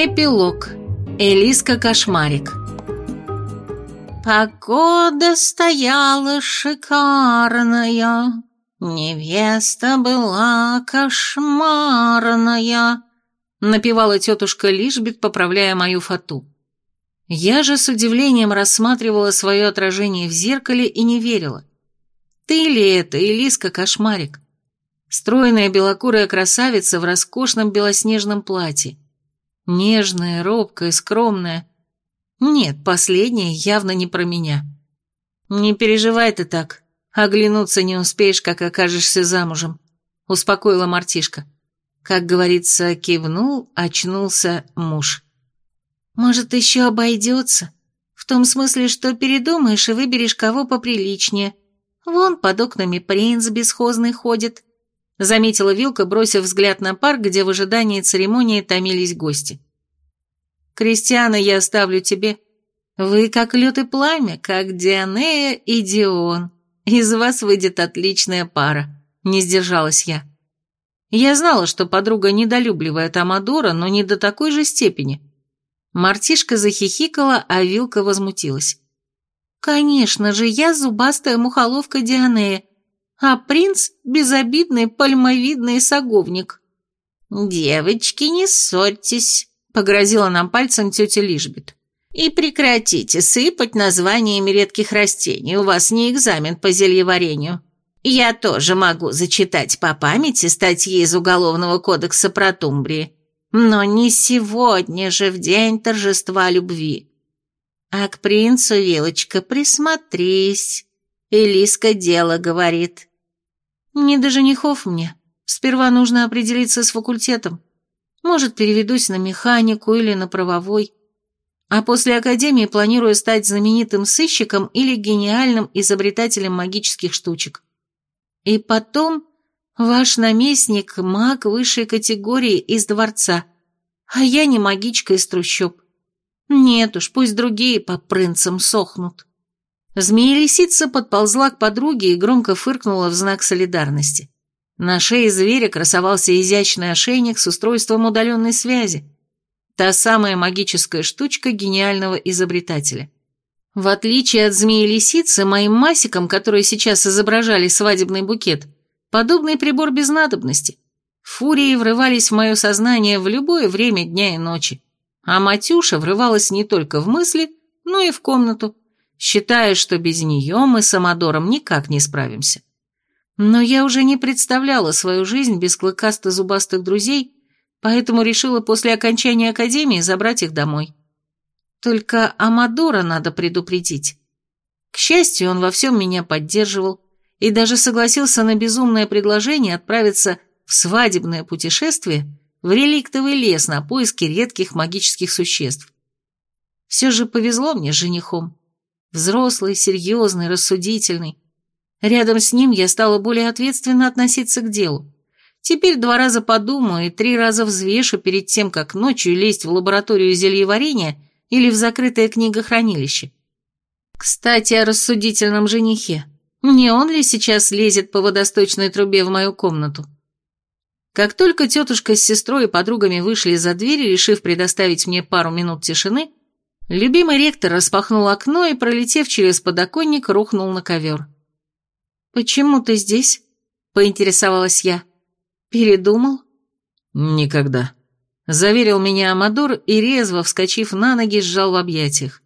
Эпилог. Элиска Кошмарик. Погода стояла шикарная, невеста была кошмарная, напевала тетушка Лишбит, поправляя мою фату. Я же с удивлением рассматривала свое отражение в зеркале и не верила. Ты ли это, Элиска Кошмарик? Стройная белокурая красавица в роскошном белоснежном платье. Нежная, робкая, скромная. Нет, последняя явно не про меня. Не переживай ты так. Оглянуться не успеешь, как окажешься замужем. Успокоила мартишка. Как говорится, кивнул, очнулся муж. Может, еще обойдется? В том смысле, что передумаешь и выберешь кого поприличнее. Вон под окнами принц бесхозный ходит. Заметила Вилка, бросив взгляд на парк, где в ожидании церемонии томились гости. «Кристиана я оставлю тебе. Вы как лед и пламя, как Дианея и Дион. Из вас выйдет отличная пара», — не сдержалась я. Я знала, что подруга недолюбливает Амадора, но не до такой же степени. Мартишка захихикала, а Вилка возмутилась. «Конечно же, я зубастая мухоловка Дианея, а принц – безобидный пальмовидный саговник. «Девочки, не ссорьтесь», – погрозила нам пальцем тетя Лишбет. «И прекратите сыпать названиями редких растений, у вас не экзамен по зельеварению. Я тоже могу зачитать по памяти статьи из Уголовного кодекса про Тумбрии, но не сегодня же, в день торжества любви. А к принцу, Вилочка, присмотрись». Элиска дело говорит. Не до женихов мне. Сперва нужно определиться с факультетом. Может, переведусь на механику или на правовой. А после академии планирую стать знаменитым сыщиком или гениальным изобретателем магических штучек. И потом ваш наместник – маг высшей категории из дворца, а я не магичка из трущоб. Нет уж, пусть другие по принцам сохнут. Змея-лисица подползла к подруге и громко фыркнула в знак солидарности. На шее зверя красовался изящный ошейник с устройством удаленной связи. Та самая магическая штучка гениального изобретателя. В отличие от змеи-лисицы, моим масикам, которые сейчас изображали свадебный букет, подобный прибор без надобности. Фурии врывались в мое сознание в любое время дня и ночи, а Матюша врывалась не только в мысли, но и в комнату, считая, что без нее мы с Амадором никак не справимся. Но я уже не представляла свою жизнь без клыкасто-зубастых друзей, поэтому решила после окончания академии забрать их домой. Только Амадора надо предупредить. К счастью, он во всем меня поддерживал и даже согласился на безумное предложение отправиться в свадебное путешествие в реликтовый лес на поиски редких магических существ. Все же повезло мне с женихом. Взрослый, серьезный, рассудительный. Рядом с ним я стала более ответственно относиться к делу. Теперь два раза подумаю и три раза взвешу перед тем, как ночью лезть в лабораторию зельеварения или в закрытое книгохранилище. Кстати, о рассудительном женихе. Не он ли сейчас лезет по водосточной трубе в мою комнату? Как только тетушка с сестрой и подругами вышли за дверь, решив предоставить мне пару минут тишины, Любимый ректор распахнул окно и, пролетев через подоконник, рухнул на ковер. «Почему ты здесь?» — поинтересовалась я. «Передумал?» «Никогда», — заверил меня Амадор и, резво вскочив на ноги, сжал в объятиях.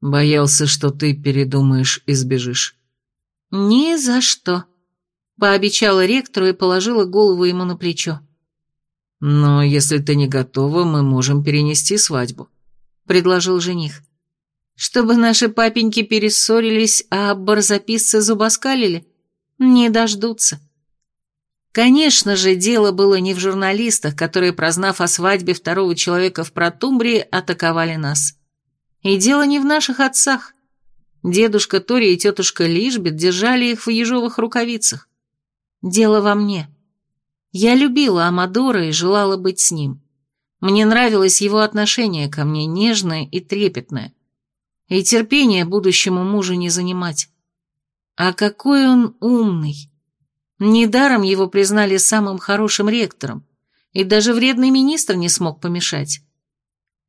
«Боялся, что ты передумаешь и сбежишь». «Ни за что», — пообещала ректору и положила голову ему на плечо. «Но если ты не готова, мы можем перенести свадьбу». — предложил жених. «Чтобы наши папеньки перессорились, а барзаписцы зубоскалили? Не дождутся». Конечно же, дело было не в журналистах, которые, прознав о свадьбе второго человека в Протумбрии, атаковали нас. И дело не в наших отцах. Дедушка Тори и тетушка Лишбет держали их в ежовых рукавицах. Дело во мне. Я любила Амадора и желала быть с ним. Мне нравилось его отношение ко мне, нежное и трепетное. И терпение будущему мужу не занимать. А какой он умный! Недаром его признали самым хорошим ректором, и даже вредный министр не смог помешать.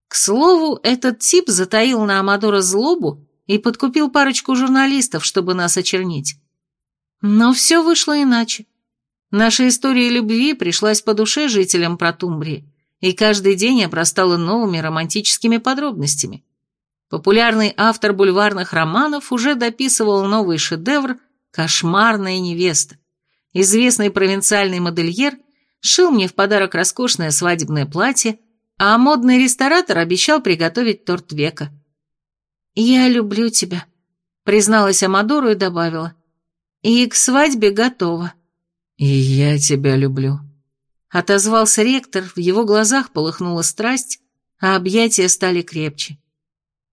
К слову, этот тип затаил на Амадора злобу и подкупил парочку журналистов, чтобы нас очернить. Но все вышло иначе. Наша история любви пришлась по душе жителям Протумбрии, и каждый день обрастала новыми романтическими подробностями. Популярный автор бульварных романов уже дописывал новый шедевр «Кошмарная невеста». Известный провинциальный модельер шил мне в подарок роскошное свадебное платье, а модный ресторатор обещал приготовить торт века. «Я люблю тебя», — призналась Амадору и добавила. «И к свадьбе готова». «И я тебя люблю», — отозвался ректор, в его глазах полыхнула страсть, а объятия стали крепче.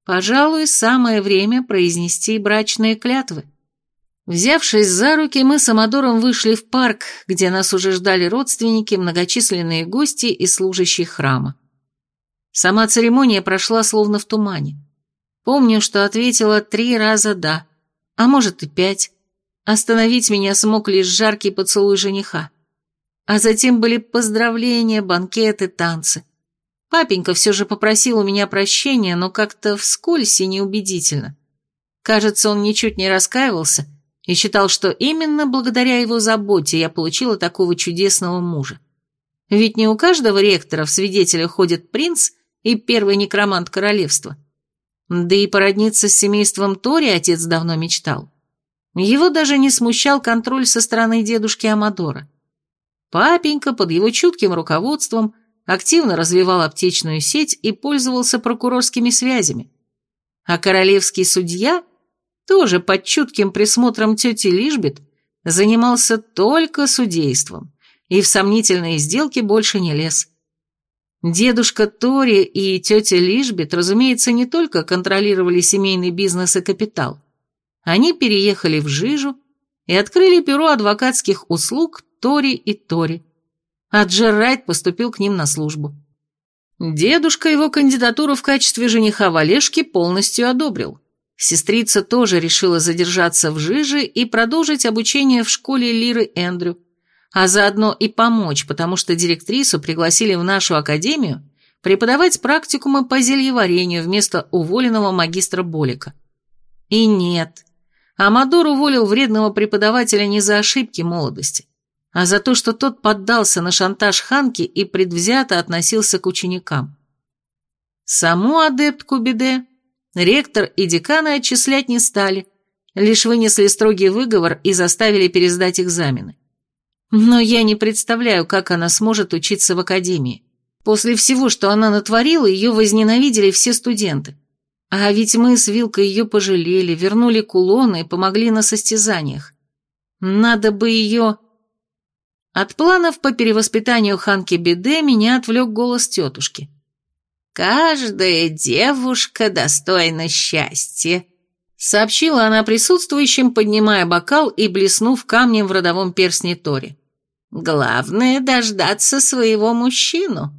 «Пожалуй, самое время произнести брачные клятвы». Взявшись за руки, мы с Амадором вышли в парк, где нас уже ждали родственники, многочисленные гости и служащие храма. Сама церемония прошла словно в тумане. Помню, что ответила три раза «да», а может и пять. Остановить меня смог лишь жаркий поцелуй жениха. А затем были поздравления, банкеты, танцы. Папенька все же попросил у меня прощения, но как-то вскользь и неубедительно. Кажется, он ничуть не раскаивался и считал, что именно благодаря его заботе я получила такого чудесного мужа. Ведь не у каждого ректора в свидетеля ходит принц и первый некромант королевства. Да и породниться с семейством Тори отец давно мечтал. Его даже не смущал контроль со стороны дедушки Амадора. Папенька под его чутким руководством активно развивал аптечную сеть и пользовался прокурорскими связями. А королевский судья, тоже под чутким присмотром тети Лишбет, занимался только судейством и в сомнительные сделки больше не лез. Дедушка Тори и тетя Лишбет, разумеется, не только контролировали семейный бизнес и капитал. Они переехали в Жижу и открыли бюро адвокатских услуг Тори и Тори. А Джеррайт поступил к ним на службу. Дедушка его кандидатуру в качестве жениха Валешки полностью одобрил. Сестрица тоже решила задержаться в Жиже и продолжить обучение в школе Лиры Эндрю, а заодно и помочь, потому что директрису пригласили в нашу академию преподавать практикумы по зельеварению вместо уволенного магистра Болика. И нет, Амадор уволил вредного преподавателя не за ошибки молодости, а за то, что тот поддался на шантаж Ханки и предвзято относился к ученикам. Саму адептку Биде ректор и деканы отчислять не стали, лишь вынесли строгий выговор и заставили пересдать экзамены. Но я не представляю, как она сможет учиться в академии. После всего, что она натворила, ее возненавидели все студенты. А ведь мы с Вилкой ее пожалели, вернули кулоны и помогли на состязаниях. Надо бы ее... От планов по перевоспитанию Ханки Беде меня отвлек голос тетушки. «Каждая девушка достойна счастья», — сообщила она присутствующим, поднимая бокал и блеснув камнем в родовом перстне Тори. Главное — дождаться своего мужчину».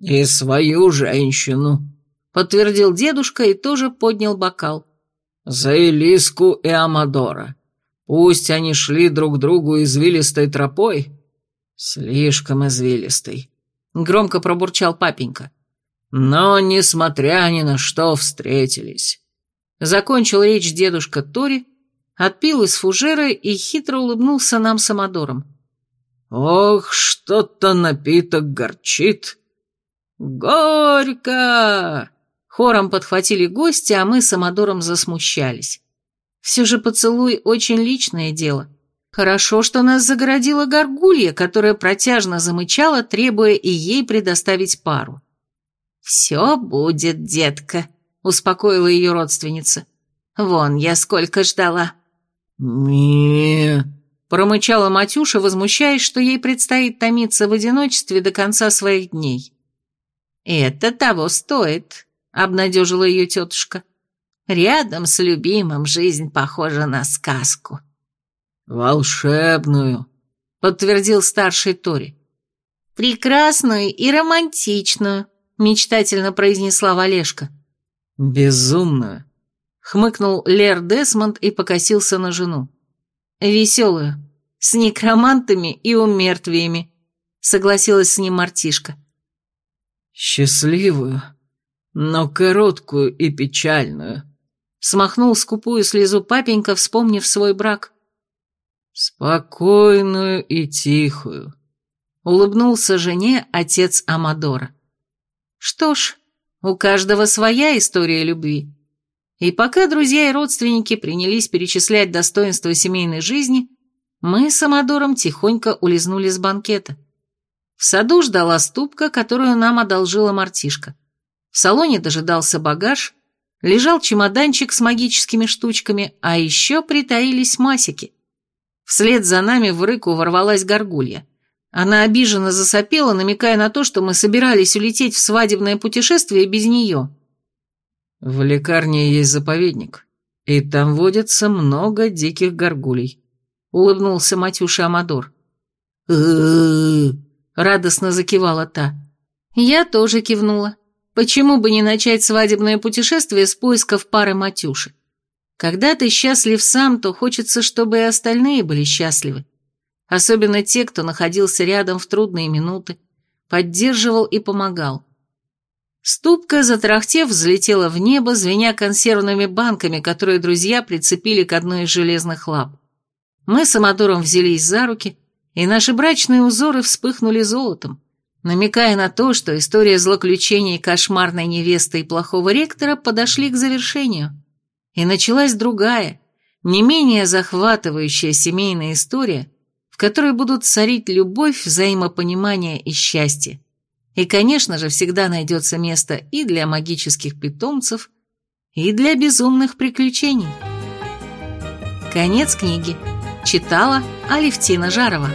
«И свою женщину», — подтвердил дедушка и тоже поднял бокал. «За Элиску и Амадора. Пусть они шли друг другу извилистой тропой». «Слишком извилистой», — громко пробурчал папенька. «Но, несмотря ни на что, встретились». Закончил речь дедушка Тори, отпил из фужера и хитро улыбнулся нам с Амадором. Ох, что-то напиток горчит. Горько! Хором подхватили гости, а мы с Амадором засмущались. Все же поцелуй очень личное дело. Хорошо, что нас загородила горгулья, которая протяжно замычала, требуя и ей предоставить пару. «Все будет, детка», — успокоила ее родственница. «Вон я сколько ждала». «Ми...» Промычала Матюша, возмущаясь, что ей предстоит томиться в одиночестве до конца своих дней. «Это того стоит», — обнадежила ее тетушка. «Рядом с любимым жизнь похожа на сказку». «Волшебную», — подтвердил старший Тори. «Прекрасную и романтичную», — мечтательно произнесла Валешка. «Безумную», — хмыкнул Лер Десмонд и покосился на жену. «Веселую, с некромантами и умертвиями», — согласилась с ним мартишка. «Счастливую но короткую и печальную. Смахнул скупую слезу папенька, вспомнив свой брак. Спокойную и тихую. Улыбнулся жене отец Амадора. Что ж, у каждого своя история любви. И пока друзья и родственники принялись перечислять достоинства семейной жизни, мы с Амадором тихонько улизнули с банкета. В саду ждала ступка, которую нам одолжила мартишка. В салоне дожидался багаж, лежал чемоданчик с магическими штучками, а еще притаились масики. Вслед за нами в рыку ворвалась горгулья. Она обиженно засопела, намекая на то, что мы собирались улететь в свадебное путешествие без нее. В лекарне есть заповедник, и там водится много диких горгулей. Улыбнулся Матюша Амадор. радостно закивала та. Я тоже кивнула. Почему бы не начать свадебное путешествие с поисков пары Матюши? Когда ты счастлив сам, то хочется, чтобы и остальные были счастливы. Особенно те, кто находился рядом в трудные минуты, поддерживал и помогал. Ступка, затрахтев, взлетела в небо, звеня консервными банками, которые друзья прицепили к одной из железных лап. Мы с Амадором взялись за руки, и наши брачные узоры вспыхнули золотом, намекая на то, что история злоключений кошмарной невесты и плохого ректора подошли к завершению. И началась другая, не менее захватывающая семейная история, в которой будут царить любовь, взаимопонимание и счастье. И, конечно же, всегда найдется место и для магических питомцев, и для безумных приключений. Конец книги. Читала Алевтина Жарова.